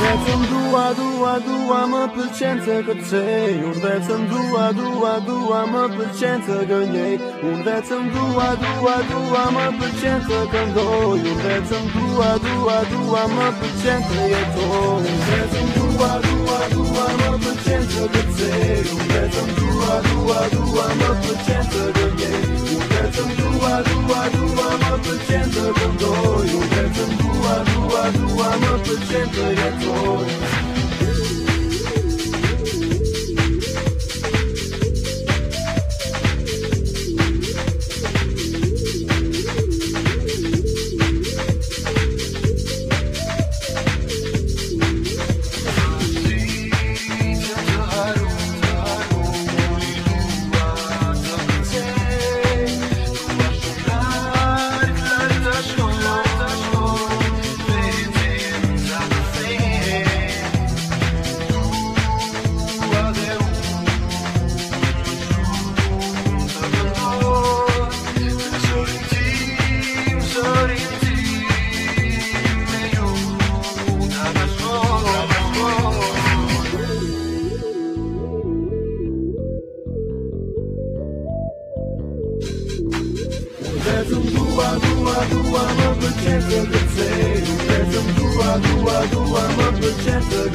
Urdhecëm dua, dua, dua Më pëlqen të këtej Urdhecëm dua, dua, dua Më pëlqen të gënjej Urdhecëm dua, dua, dua Më pëlqen të këndoj Urdhecëm dua, dua, dua Më pëlqen të jetoj Urdhecëm dua, dua, dua Më pëlqen të këtej Urdhecëm dua, dua, dua Më pëlqen të наше горячо. I'm I'm I'm I'm do, do, do, do, dua dua dua mempercayai Saya dua dua dua mempercayai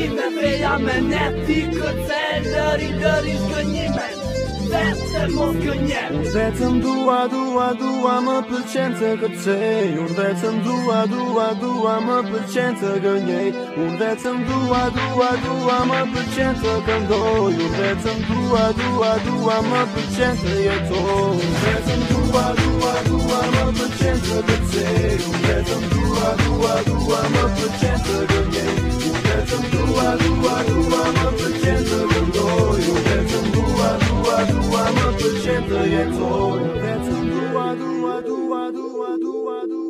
Vetë jamën neti cotë deri deri gjënim vetëm më gjënim vetëm dua dua dua më pëlqen të këpsej urtë të dua dua dua më pëlqen të gjëni un vetëm dua dua dua më pëlqen të këndoj urtë të dua dua dua më pëlqen të këndoj urtë të dua dua dua më pëlqen të këndoj urtë të dua dua dua më pëlqen të këndoj urtë të dua dua dua më pëlqen të këndoj 啊！啊！啊！啊！矛盾显得更多，又变成啊！啊！啊！啊！矛盾显得严重，又变成啊！啊！啊！啊！啊！啊！啊！